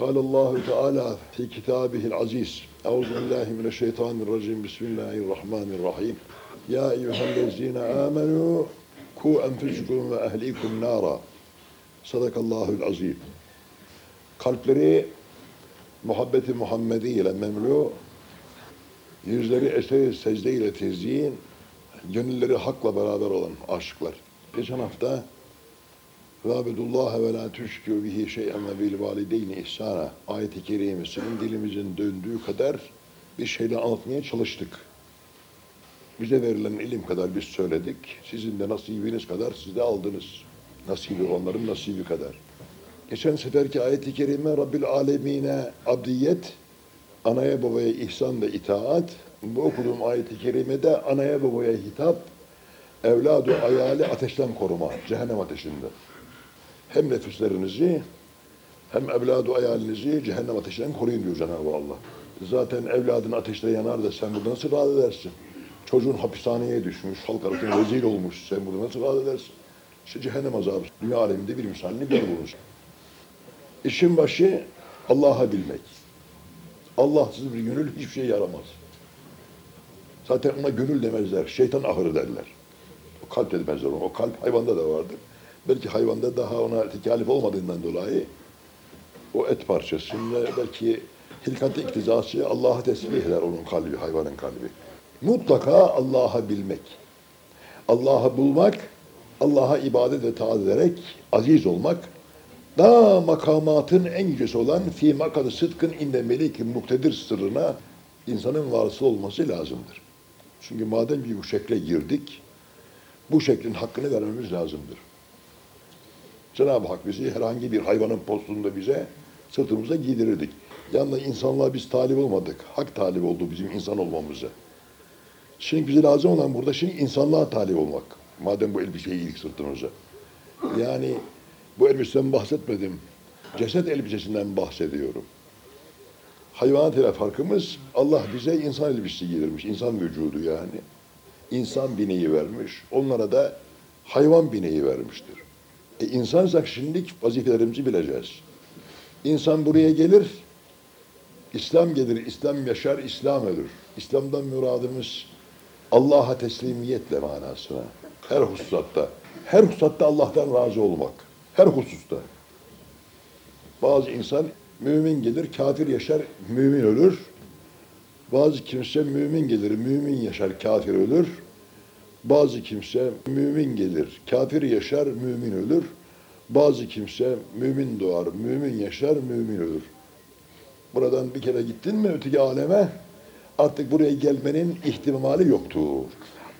قال الله تعالى في كتابه العزيز أعوذ بالله من الشيطان الرجيم بسم الله الرحمن الرحيم يا أيها الذين آمنوا كوا أنفسكم وأهليكم نارا صدق الله العظيم Kalpleri muhabbeti Muhammedi ile memlu, yüzleri eseri secde ile tezyin, gönülleri hakla beraber olan aşıklar. Geçen hafta Rabidullah ve la tüşkü bihi şey'en ve bil valideyni ihsana ayeti kerimesinin dilimizin döndüğü kadar bir şeyle anlatmaya çalıştık. Bize verilen ilim kadar biz söyledik. Sizin de nasibiniz kadar siz de aldınız. Nasibi onların nasibi kadar. Geçen seferki ayeti kerime Rabbil alemine abdiyet, anaya babaya ihsan ve itaat. Bu okuduğum ayeti kerimede anaya babaya hitap, evladı ayali ateşten koruma, cehennem ateşinde. Hem nefislerinizi hem evladı ayalinizi cehennem ateşinden koruyun diyor Cenab-ı Allah. Zaten evladın ateşte yanar da sen burada nasıl rahat edersin? Çocuğun hapishaneye düşmüş, halk arasında rezil olmuş, sen burada nasıl rahat edersin? İşte cehennem azabı. Dünya aleminde bir misalini gör bunun. İşin başı Allah'a bilmek. Allahsız bir gönül hiçbir şey yaramaz. Zaten ona gönül demezler, şeytan ahırı derler. O kalp de demezler ona. O kalp hayvanda da vardır. Belki hayvanda daha ona tekalif olmadığından dolayı o et parçasında belki hilkat iktizası Allah'a tesbih eder onun kalbi, hayvanın kalbi. Mutlaka Allah'a bilmek. Allah'ı bulmak, Allah'a ibadet ve taat ederek aziz olmak, daha makamatın en yücesi olan fi makadı sıdkın inde melikin muktedir sırrına insanın varsı olması lazımdır. Çünkü madem bir bu şekle girdik, bu şeklin hakkını vermemiz lazımdır. Cenab-ı Hak bizi herhangi bir hayvanın postunda bize sırtımıza giydirirdik. Yalnız insanlığa biz talip olmadık. Hak talip oldu bizim insan olmamıza. Şimdi bize lazım olan burada şimdi insanlığa talip olmak. Madem bu elbiseyi giydik sırtımıza. Yani bu elbiseden bahsetmedim. Ceset elbisesinden bahsediyorum. Hayvanat ile farkımız Allah bize insan elbisesi giydirmiş. insan vücudu yani. İnsan bineği vermiş. Onlara da hayvan bineği vermiştir. E insansak şimdi vazifelerimizi bileceğiz. İnsan buraya gelir, İslam gelir, İslam yaşar, İslam ölür. İslam'dan muradımız Allah'a teslimiyetle manasına. Her hususatta. Her hususatta Allah'tan razı olmak. Her hususta. Bazı insan mümin gelir, kafir yaşar, mümin ölür. Bazı kimse mümin gelir, mümin yaşar, kafir ölür. Bazı kimse mümin gelir, kafir yaşar, mümin ölür. Bazı kimse mümin doğar, mümin yaşar, mümin ölür. Buradan bir kere gittin mi öteki aleme artık buraya gelmenin ihtimali yoktur.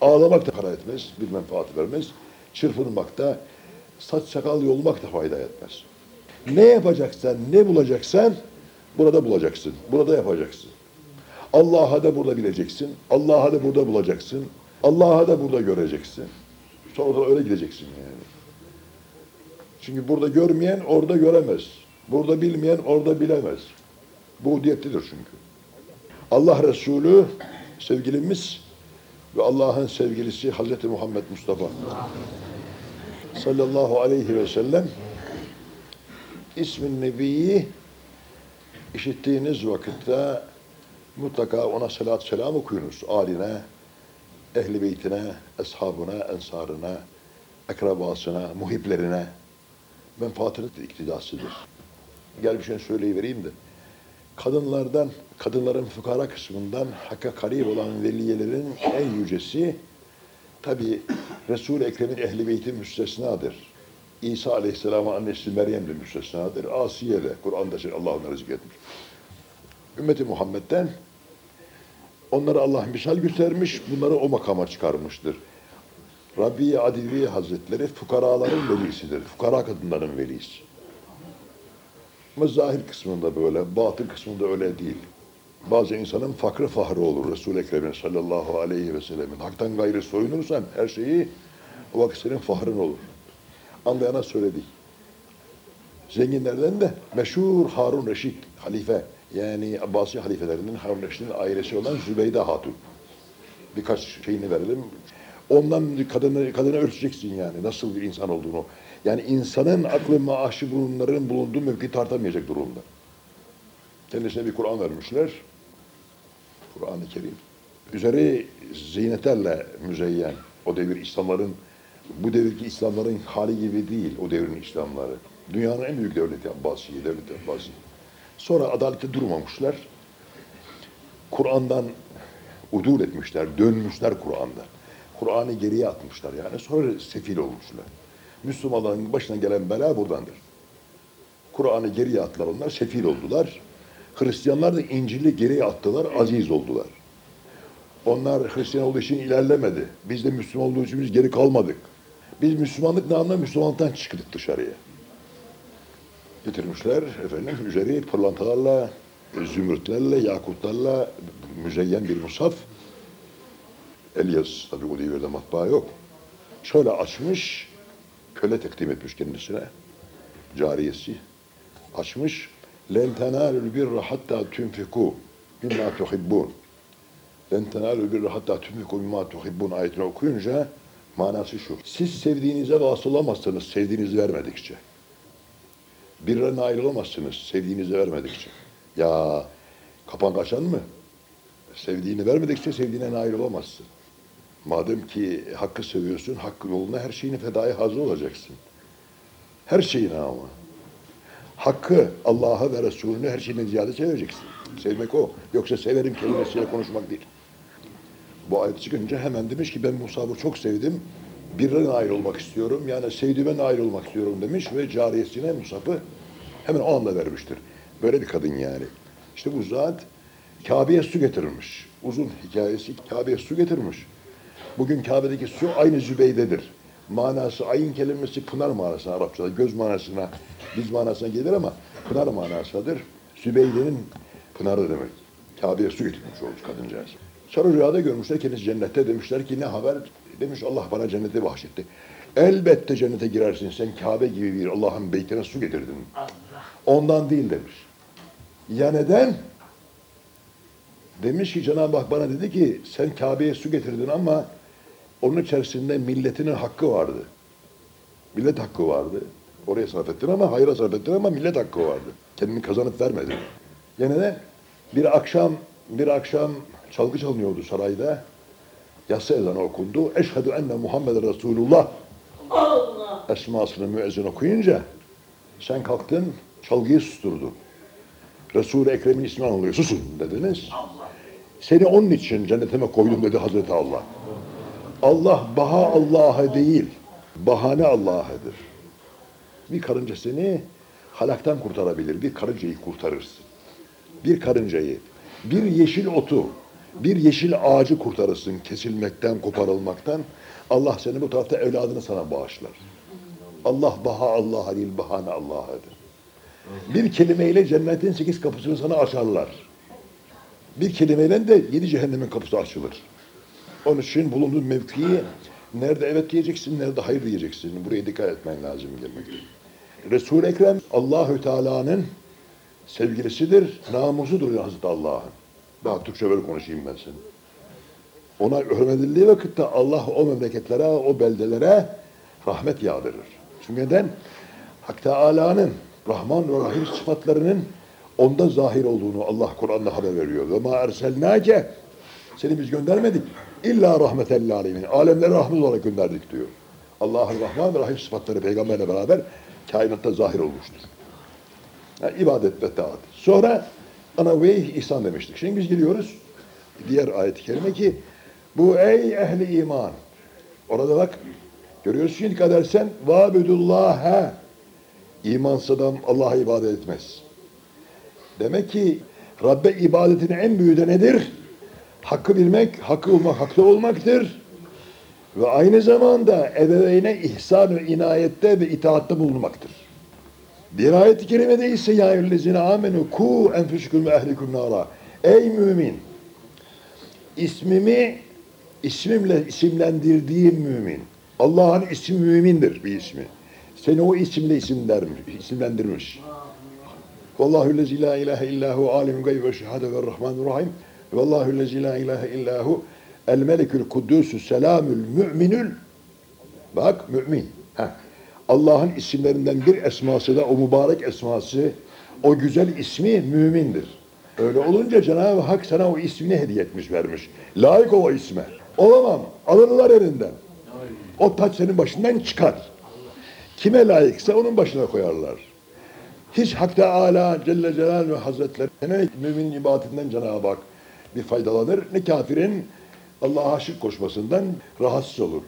Ağlamak da para etmez, bir menfaat vermez. Çırpınmak da, saç sakal yolmak da fayda etmez. Ne yapacaksan, ne bulacaksan burada bulacaksın. Burada yapacaksın. Allah'a da burada bileceksin. Allah'a da burada bulacaksın. Allah'a da burada göreceksin. Sonra da öyle gideceksin yani. Çünkü burada görmeyen orada göremez. Burada bilmeyen orada bilemez. Bu diyetlidir çünkü. Allah Resulü sevgilimiz ve Allah'ın sevgilisi Hazreti Muhammed Mustafa sallallahu aleyhi ve sellem ismin Nebi'yi işittiğiniz vakitte mutlaka ona salat selam okuyunuz. Aline, ehli beytine, eshabına, ensarına, akrabasına, muhiplerine menfaatinin iktidasıdır. Gel bir şey söyleyivereyim de. Kadınlardan, kadınların fukara kısmından hakka karib olan veliyelerin en yücesi tabi Resul-i Ekrem'in ehli beyti müstesnadır. İsa Aleyhisselam'ın annesi Meryem de müstesnadır. Asiye de Kur'an'da şey Allah onları zikretmiş. Ümmeti Muhammed'den onları Allah misal göstermiş, bunları o makama çıkarmıştır. Rabbi Adivi Hazretleri fukaraların velisidir. Fukara kadınların velisi. Ama zahir kısmında böyle, batın kısmında öyle değil. Bazı insanın fakrı fahrı olur Resul-i Ekrem'in sallallahu aleyhi ve sellemin. Hak'tan gayrı soyunursan her şeyi o vakit senin fahrın olur. Anlayana söyledik. Zenginlerden de meşhur Harun Reşit halife yani Abbasi halifelerinden Harun Reşit'in ailesi olan Zübeyde Hatun. Birkaç şeyini verelim. Ondan kadını, kadını ölçeceksin yani nasıl bir insan olduğunu. Yani insanın aklı maaşı bunların bulunduğu mevki tartamayacak durumda. Kendisine bir Kur'an vermişler. Kur'an-ı Kerim. Üzeri ziynetlerle müzeyyen. O devir İslamların, bu devirki İslamların hali gibi değil o devrin İslamları. Dünyanın en büyük devleti Abbasiye, devleti Abbasiye. Sonra adalette durmamışlar. Kur'an'dan udul etmişler, dönmüşler Kur'an'da. Kur'an'ı geriye atmışlar yani. Sonra sefil olmuşlar. Müslümanların başına gelen bela buradandır. Kur'an'ı geriye attılar onlar, sefil oldular. Hristiyanlar da İncil'i geriye attılar, aziz oldular. Onlar Hristiyan olduğu için ilerlemedi. Biz de Müslüman olduğu için biz geri kalmadık. Biz Müslümanlık namına Müslümanlıktan çıktık dışarıya. Getirmişler efendim üzeri pırlantalarla, zümrütlerle, yakutlarla müzeyyen bir mushaf. El yazısı tabii o devirde matbaa yok. Şöyle açmış, köle takdim etmiş kendisine. Cariyesi açmış. Len tenalul birra hatta tunfiku mimma tuhibbun. Len tenalul birra hatta tunfiku mimma tuhibbun ayetini okuyunca manası şu. Siz sevdiğinize vasıl olamazsınız sevdiğinizi vermedikçe. Birine nail olamazsınız sevdiğinizi vermedikçe. Ya kapan kaçan mı? Sevdiğini vermedikçe sevdiğine nail olamazsın. Madem ki hakkı seviyorsun, hakkı yoluna her şeyini fedaya hazır olacaksın. Her şeyine ama. Hakkı, Allah'a ve Resulüne her şeyden ziyade seveceksin. Sevmek o. Yoksa severim kelimesiyle konuşmak değil. Bu ayet çıkınca hemen demiş ki ben Musab'ı çok sevdim. Birine nail olmak istiyorum. Yani sevdiğime nail olmak istiyorum demiş ve cariyesine Musab'ı hemen o anda vermiştir. Böyle bir kadın yani. İşte bu zat Kabe'ye su getirmiş. Uzun hikayesi Kabe'ye su getirmiş. Bugün Kabe'deki su aynı Zübeyde'dir. Manası ayın kelimesi pınar manasına Arapçada göz manasına biz manasına gelir ama pınar manasıdır. Zübeyde'nin pınarı demek. Kabe'ye su getirmiş olmuş kadıncağız. Sonra rüyada görmüşler kendisi cennette demişler ki ne haber? Demiş Allah bana cenneti bahşetti. Elbette cennete girersin sen Kabe gibi bir Allah'ın beytine su getirdin. Ondan değil demiş. Ya neden? Demiş ki Cenab-ı Hak bana dedi ki sen Kabe'ye su getirdin ama onun içerisinde milletinin hakkı vardı. Millet hakkı vardı. Oraya sarf ettin ama hayra sarf ettin ama millet hakkı vardı. Kendini kazanıp vermedin. Gene de bir akşam bir akşam çalgı çalınıyordu sarayda. Yatsı ezanı okundu. Eşhedü enne Muhammed Resulullah Allah. esmasını müezzin okuyunca sen kalktın çalgıyı susturdun. Resul-i Ekrem'in ismini anılıyor. Susun dediniz. Seni onun için cennetime koydum dedi Hazreti Allah. Allah baha Allah'a değil, bahane Allah'adır. Bir karınca seni halaktan kurtarabilir, bir karıncayı kurtarırsın. Bir karıncayı, bir yeşil otu, bir yeşil ağacı kurtarırsın kesilmekten, koparılmaktan. Allah seni bu tarafta evladını sana bağışlar. Allah baha Allah'a değil, bahane Allah'adır. Bir kelimeyle cennetin sekiz kapısını sana açarlar. Bir kelimeyle de yedi cehennemin kapısı açılır. Onun için bulunduğun mevkiyi nerede evet diyeceksin, nerede hayır diyeceksin. Buraya dikkat etmen lazım gelmekte. Resul-i Ekrem Allahü Teala'nın sevgilisidir, namusudur Hazreti Allah'ın. Daha Türkçe böyle konuşayım ben seni. Ona hürmet edildiği vakitte Allah o memleketlere, o beldelere rahmet yağdırır. Çünkü neden? Hak Teala'nın Rahman ve Rahim sıfatlarının onda zahir olduğunu Allah Kur'an'da haber veriyor. Ve ma erselnake seni biz göndermedik. İlla rahmeten lil alemin. Alemlere rahmet olarak gönderdik diyor. Allah'ın Rahman ve Rahim sıfatları peygamberle beraber kainatta zahir olmuştur. Yani ibadet ve taat. Sonra ana ve ihsan demiştik. Şimdi biz geliyoruz diğer ayet-i kerime ki bu ey ehli iman. Orada bak görüyorsun şimdi dikkat edersen vabidullâhe İmansız adam Allah'a ibadet etmez. Demek ki Rabbe ibadetin en büyüğü de nedir? Hakkı bilmek, hakkı olmak, haklı olmaktır. Ve aynı zamanda ebeveyne ihsan ve inayette ve itaatte bulunmaktır. Bir ayet-i kerimede ise ya eyyühellezine amenu ku enfüsüküm ve ehlikum nara. Ey mümin! İsmimi ismimle isimlendirdiğim mümin. Allah'ın ismi mümindir bir ismi. Seni o isimle isimlendirmiş. isimlendirmiş. Vallahu lezi la ilahe illahu alimul gayb ve şehade ve rahmanur rahim. Vallahu lezi la ilahe illahu el melikül kuddüsü selamül müminül. Bak mümin. Allah'ın isimlerinden bir esması da o mübarek esması, o güzel ismi mümindir. Öyle olunca Cenab-ı Hak sana o ismini hediye etmiş vermiş. Layık ol o isme. Olamam. Alırlar elinden. O taç senin başından çıkar. Kime layıksa onun başına koyarlar. Hiç Hak Teala Celle Celaluhu Hazretleri ne mümin ibadetinden Cenab-ı Hak bir faydalanır ne kafirin Allah'a aşık koşmasından rahatsız olur.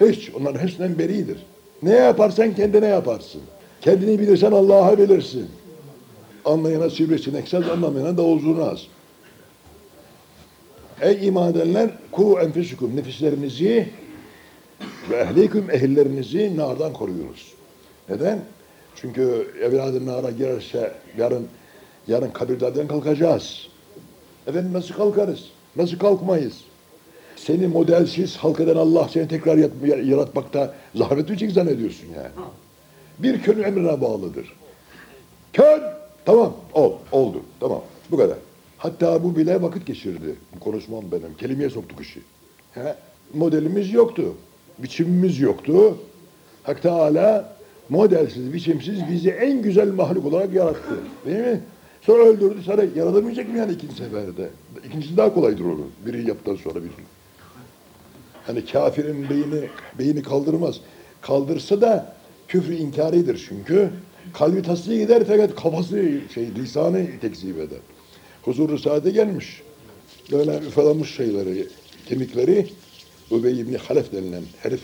Hiç. Onların hepsinden beridir. Ne yaparsan kendine yaparsın. Kendini bilirsen Allah'a bilirsin. Anlayana sivrisinek saz, anlamayana davul zurnaz. Ey iman edenler, ku enfüsüküm, nefislerinizi ve ehliküm, ehillerinizi nardan koruyunuz. Neden? Çünkü evladım nara girerse yarın yarın kabirlerden kalkacağız. Efendim nasıl kalkarız? Nasıl kalkmayız? Seni modelsiz halk eden Allah seni tekrar yaratmakta zahmet edecek zannediyorsun yani. Bir könül emrine bağlıdır. Kön! Tamam, ol, oldu. Tamam, bu kadar. Hatta bu bile vakit geçirdi. Bu konuşmam benim. Kelimeye soktuk işi. He? Modelimiz yoktu. Biçimimiz yoktu. Hak Teala modelsiz, biçimsiz bizi en güzel mahluk olarak yarattı. Değil mi? Sonra öldürdü. Sonra yaratamayacak mı yani ikinci seferde? İkincisi daha kolaydır onun. Biri yaptıktan sonra biri. Hani kafirin beyni, beyni kaldırmaz. Kaldırsa da küfrü inkaridir çünkü. Kalbi tasdik eder fakat kafası şey lisanı tekzip eder. Huzur-u saate gelmiş. Böyle üfalamış şeyleri, kemikleri Übey ibn Halef denilen herif.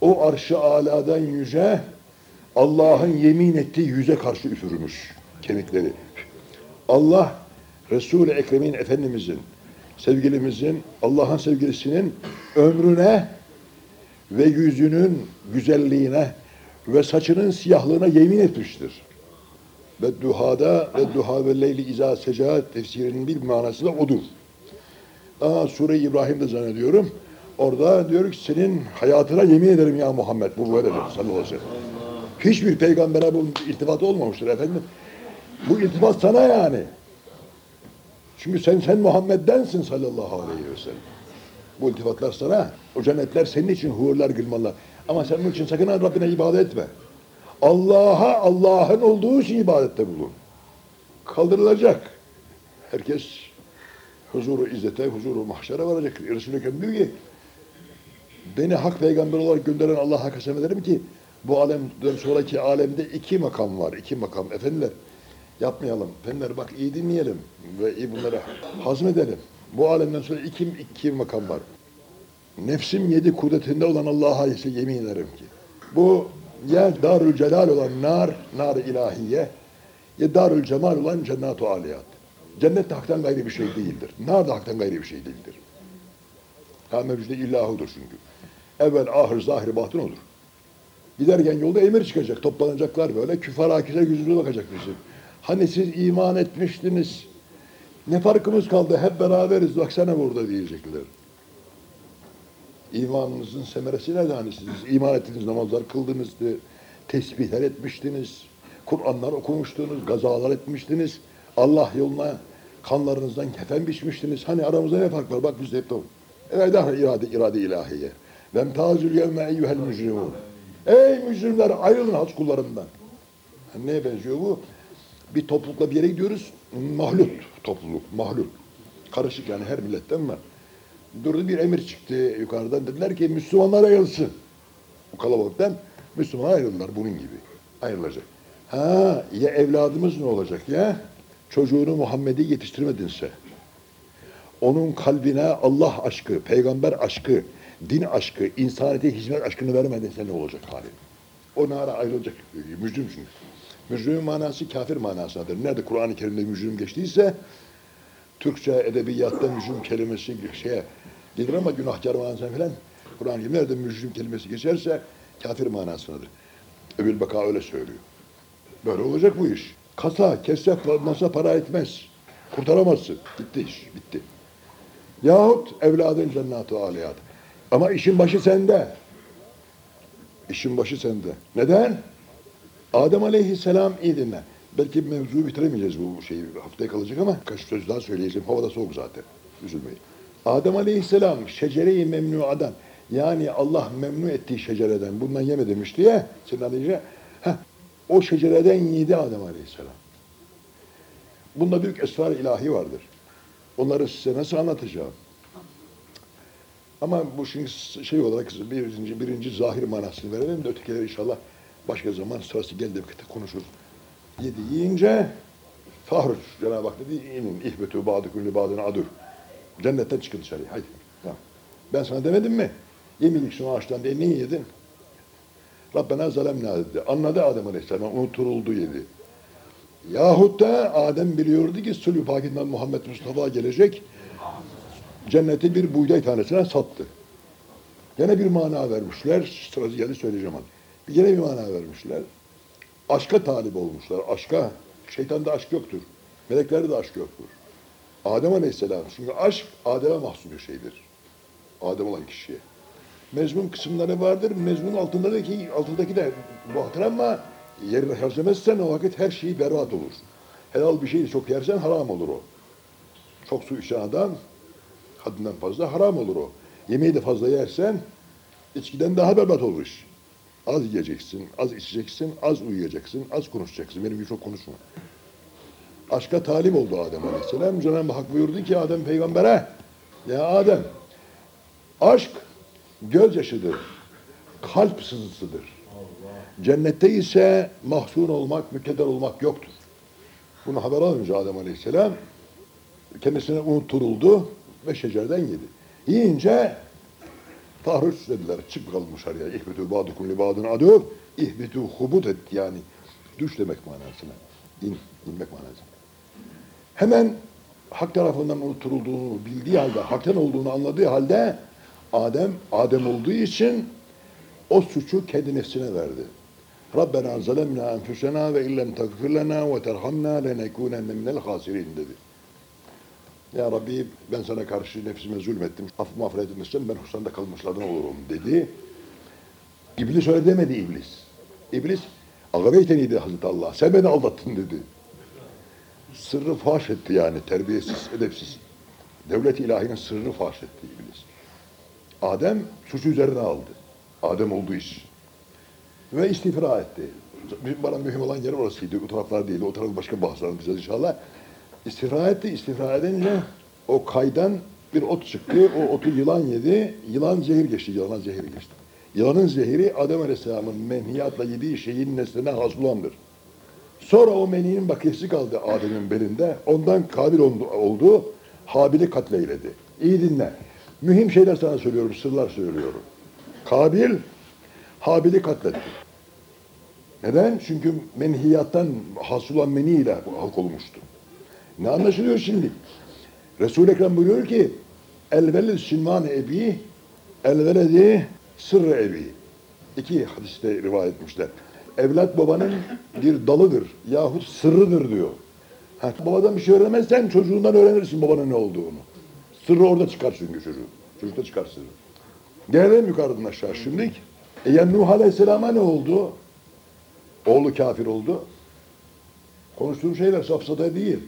O arşı aladan yüce Allah'ın yemin ettiği yüze karşı üfürmüş kemikleri. Allah Resul-i Ekrem'in Efendimizin, sevgilimizin, Allah'ın sevgilisinin ömrüne ve yüzünün güzelliğine ve saçının siyahlığına yemin etmiştir. Ve duhada ve duha ve leyli izâ seca tefsirinin bir manası da odur. Aa, Sure-i İbrahim'de zannediyorum. Orada diyor ki senin hayatına yemin ederim ya Muhammed. Bu böyledir sallallahu aleyhi ve sellem. Hiçbir peygambere bu iltifat olmamıştır efendim. Bu iltifat sana yani. Çünkü sen sen Muhammed'densin sallallahu aleyhi ve sellem. Bu iltifatlar sana. O cennetler senin için hurlar gülmalar. Ama sen bunun için sakın Rabbine ibadet etme. Allah'a Allah'ın olduğu için ibadette bulun. Kaldırılacak. Herkes huzuru izzete, huzuru mahşere varacak. Resulü Ekrem diyor ki beni hak peygamber olarak gönderen Allah'a kasem ederim ki bu alemden sonraki alemde iki makam var. iki makam. Efendiler yapmayalım. Efendiler bak iyi dinleyelim ve iyi bunları hazmedelim. Bu alemden sonra iki, iki makam var. Nefsim yedi kudretinde olan Allah'a ise yemin ederim ki. Bu ya darül celal olan nar, nar ilahiye ya darül cemal olan cennet-u aliyat. Cennet de haktan gayri bir şey değildir. Nar da haktan gayri bir şey değildir. Ha mevcude illahudur çünkü. Evvel, ahir, zahir, batın olur. Giderken yolda emir çıkacak, toplanacaklar böyle. Küfar akise yüzüne bakacak bizim. Hani siz iman etmiştiniz. Ne farkımız kaldı? Hep beraberiz. Baksana burada diyecekler. İmanınızın semeresi ne hani siz iman ettiniz, namazlar kıldınız, tesbihler etmiştiniz, Kur'anlar okumuştunuz, gazalar etmiştiniz, Allah yoluna kanlarınızdan kefen biçmiştiniz. Hani aramızda ne fark var? Bak biz hep de Evet irade, irade ilahiye. Vem tazül yevme eyyuhel mücrimun. Ey mücrimler ayrılın haç kullarından. Yani neye benziyor bu? Bir toplulukla bir yere gidiyoruz. Mahlut topluluk, mahlut. Karışık yani her milletten var. Durdu bir emir çıktı yukarıdan. Dediler ki Müslümanlar ayrılsın. Bu kalabalıktan Müslümanlar ayrıldılar bunun gibi. Ayrılacak. Ha ya evladımız ne olacak ya? Çocuğunu Muhammed'i yetiştirmedinse. Onun kalbine Allah aşkı, peygamber aşkı, din aşkı, insaniyete hizmet aşkını vermedinse ne olacak hali? O nara ayrılacak. Mücrim çünkü. Mücrimin manası kafir manasındadır. Nerede Kur'an-ı Kerim'de mücrim geçtiyse Türkçe edebiyatta mücrim kelimesi şeye gelir ama günahkar manasına falan Kur'an-ı Kerim nerede mücrim kelimesi geçerse kafir manasındadır. Ebil Beka öyle söylüyor. Böyle olacak bu iş. Kasa, kese, masa para etmez. Kurtaramazsın. Bitti iş, bitti. Yahut evladın cennet-i aliyat. Ama işin başı sende. İşin başı sende. Neden? Adem aleyhisselam iyi dinle. Belki mevzuyu bitiremeyeceğiz bu şeyi. Haftaya kalacak ama kaç söz daha söyleyeceğim. Havada soğuk zaten. Üzülmeyin. Adem aleyhisselam şecere-i memnuadan yani Allah memnu ettiği şecereden bundan yeme demiş diye senin aleyhisselam heh, O şecereden yedi Adem Aleyhisselam. Bunda büyük esrar ilahi vardır. Onları size nasıl anlatacağım? Ama bu şimdi şey olarak birinci, birinci zahir manasını verelim de ötekileri inşallah başka zaman sırası geldi vakitte konuşuruz. Yedi yiyince Fahruç Cenab-ı Hak dedi inin ihbetu ba'dukum li ba'din adu. Cennetten çıkın dışarıya haydi. Tamam. Ben sana demedim mi? Yemedik şu ağaçtan diye niye yedin? Rabbena zalemna dedi. Anladı Adem Aleyhisselam unutuldu yedi. Yahut da Adem biliyordu ki Sulü Pakinden Muhammed Mustafa gelecek. Cenneti bir buğday tanesine sattı. Gene bir mana vermişler. Sırası geldi söyleyeceğim onu. Bir Gene bir mana vermişler. Aşka talip olmuşlar. Aşka. Şeytanda aşk yoktur. Meleklerde de aşk yoktur. Adem Aleyhisselam. Çünkü aşk Adem'e mahsus bir şeydir. Adem olan kişiye. Mezmun kısımları vardır. Mezmun altındaki, altındaki de bahtır ama yerine harcamazsan o vakit her şey berbat olur. Helal bir şeyi çok yersen haram olur o. Çok su içen adam haddinden fazla haram olur o. Yemeği de fazla yersen içkiden daha berbat olur iş. Az yiyeceksin, az içeceksin, az uyuyacaksın, az konuşacaksın. Benim gibi çok konuşma. Aşka talip oldu Adem Aleyhisselam. Cenab-ı Hak buyurdu ki Adem peygambere ya Adem aşk gözyaşıdır. Kalp sızısıdır. Cennette ise mahzun olmak, mükedder olmak yoktur. Bunu haber alınca Adem Aleyhisselam kendisine unutturuldu ve şecerden yedi. Yiyince tahriş dediler. Çık bakalım dışarıya. İhbetu ba'dukum li ba'din adu. İhbetu hubut et yani. Düş demek manasına. İn, inmek manasına. Hemen hak tarafından unutturulduğunu bildiği halde, haktan olduğunu anladığı halde Adem, Adem olduğu için o suçu kendi verdi. Rabbena zalemna enfusena ve illem tagfir lena ve terhamna lenekûnenne minel hasirin dedi. Ya Rabbi ben sana karşı nefsime zulmettim. Af mağfiret etmezsen ben husranda kalmışlardan olurum dedi. İblis öyle demedi iblis. İblis agaveyteni dedi Hazreti Allah. Sen beni aldattın dedi. Sırrı faş etti yani terbiyesiz, edepsiz. Devlet ilahinin sırrını faş etti iblis. Adem suçu üzerine aldı. Adem olduğu iş. Ve istifra etti. Bana mühim olan yer orasıydı. O taraflar değil. O taraf başka bahsederim inşallah. İstifra etti. İstifra edince o kaydan bir ot çıktı. O otu yılan yedi. Yılan zehir geçti. Yılana zehir geçti. Yılanın zehri Adem Aleyhisselam'ın menhiyatla yediği şeyin nesline hasılandır. Sonra o meninin bakiyesi kaldı Adem'in belinde. Ondan kabil oldu, oldu. Habil'i katleyledi. İyi dinle. Mühim şeyler sana söylüyorum, sırlar söylüyorum. Kabil, Habil'i katletti. Neden? Çünkü menhiyattan hasılan meniyle halk olmuştu. Ne anlaşılıyor şimdi? Resul-i Ekrem buyuruyor ki El-veled sinman ebi El-veledi sırrı ebi. İki hadiste rivayet etmişler. Evlat babanın bir dalıdır yahut sırrıdır diyor. Ha, babadan bir şey öğrenemezsen çocuğundan öğrenirsin babanın ne olduğunu. Sırrı orada çıkar çünkü çocuğun. Çocukta çıkar sırrı. Gelelim yukarıdan aşağı şimdi. E ya Nuh Aleyhisselam'a ne oldu? Oğlu kafir oldu. Konuştuğum şeyler safsata değil.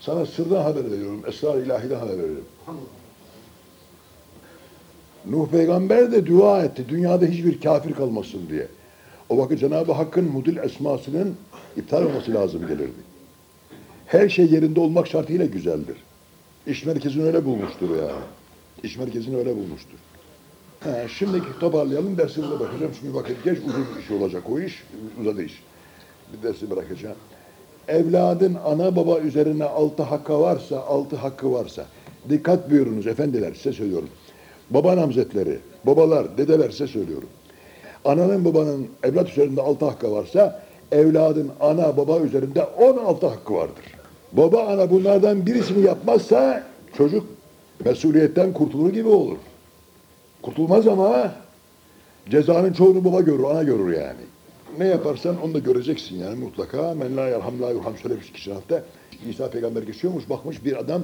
Sana sırdan haber veriyorum. Esrar ilahiden haber veriyorum. Nuh peygamber de dua etti. Dünyada hiçbir kafir kalmasın diye. O vakit Cenab-ı Hakk'ın mudil esmasının iptal olması lazım gelirdi. Her şey yerinde olmak şartıyla güzeldir. İş merkezini öyle bulmuştur ya. İş merkezini öyle bulmuştur. He, şimdiki toparlayalım dersini de bakacağım. Çünkü vakit geç uzun bir iş olacak o iş. Uzadı iş. Bir dersi bırakacağım. Evladın ana baba üzerine altı hakkı varsa, altı hakkı varsa. Dikkat buyurunuz efendiler size söylüyorum. Baba namzetleri, babalar, dedeler size söylüyorum. Ananın babanın evlat üzerinde altı hakkı varsa, evladın ana baba üzerinde on altı hakkı vardır. Baba ana bunlardan birisini yapmazsa çocuk mesuliyetten kurtulur gibi olur. Kurtulmaz ama cezanın çoğunu baba görür, ana görür yani. Ne yaparsan onu da göreceksin yani mutlaka. Men la yerham la yurham söylemiş şerifte. İsa peygamber geçiyormuş, bakmış bir adam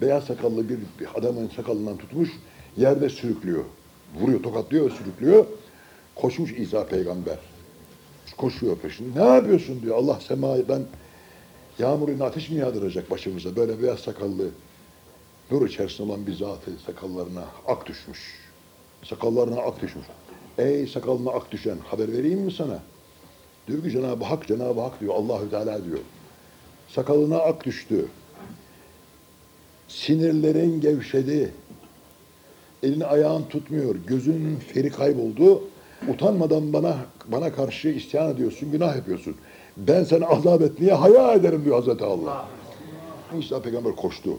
beyaz sakallı bir adamın sakalından tutmuş, yerde sürüklüyor. Vuruyor, tokatlıyor, sürüklüyor. Koşmuş İsa peygamber. Koşuyor peşinde. Ne yapıyorsun diyor. Allah semadan yağmurun ateş mi yağdıracak başımıza? Böyle beyaz sakallı nur içerisinde olan bir zatı sakallarına ak düşmüş. Sakallarına ak düşmüş. Ey sakalına ak düşen haber vereyim mi sana? Diyor ki Cenab-ı Hak, Cenab-ı Hak diyor, Allahü Teala diyor. Sakalına ak düştü. Sinirlerin gevşedi. Elini ayağın tutmuyor. Gözün feri kayboldu. Utanmadan bana bana karşı isyan ediyorsun, günah yapıyorsun. Ben seni azap etmeye haya ederim diyor Hazreti Allah. İsa peygamber koştu.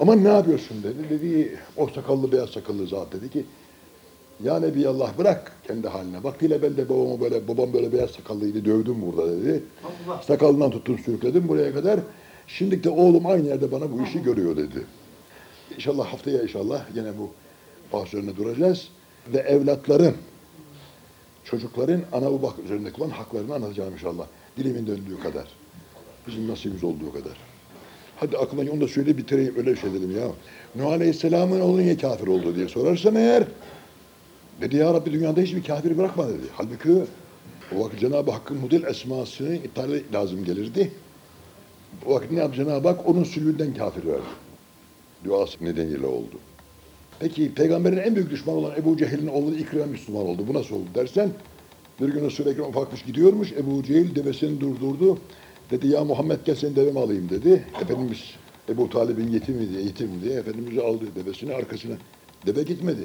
Ama ne yapıyorsun dedi. Dedi o sakallı beyaz sakallı zat dedi ki ya Nebi Allah bırak kendi haline. Vaktiyle ben de babamı böyle, babam böyle beyaz sakallıydı dövdüm burada dedi. Allah. Sakalından tuttum sürükledim buraya kadar. Şimdi de oğlum aynı yerde bana bu işi görüyor dedi. İnşallah haftaya inşallah yine bu bahs üzerine duracağız. Ve evlatların, çocukların ana baba üzerindeki olan haklarını anlatacağım inşallah. Dilimin döndüğü kadar. Bizim nasibimiz olduğu kadar. Hadi aklıma onu da söyle bitireyim öyle şey dedim ya. Nuh Aleyhisselam'ın oğlu niye kafir oldu diye sorarsan eğer dedi ya Rabbi dünyada hiçbir kafir bırakma dedi. Halbuki o vakit Cenab-ı Hakk'ın mudel esmasını iptal lazım gelirdi. O vakit ne yaptı Cenab-ı Hak? Onun sülbünden kafir verdi. Duası nedeniyle oldu. Peki peygamberin en büyük düşmanı olan Ebu Cehil'in oğlu İkram Müslüman oldu. Bu nasıl oldu dersen bir gün Resul-i Ekrem ufakmış gidiyormuş. Ebu Cehil devesini durdurdu. Dedi ya Muhammed gel seni devemi alayım dedi. Efendimiz Ebu Talib'in yetimi diye, yetim diye Efendimiz'i aldı devesini arkasına. Deve gitmedi.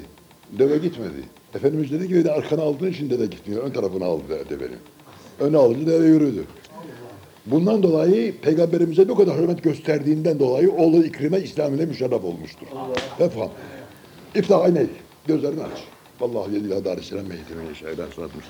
Deve gitmedi. Efendimiz dedi ki "Bir de arkana aldığın için deve gitmiyor. Ön tarafını aldı de- devenin. Öne alınca deve yürüdü. Bundan dolayı peygamberimize bu kadar hürmet gösterdiğinden dolayı oğlu İkrim'e İslam ile müşerref olmuştur. Efendim. İftah ayneyk. Gözlerini aç. Vallahu yedil adari selam ve yetimine şeyler suratmış.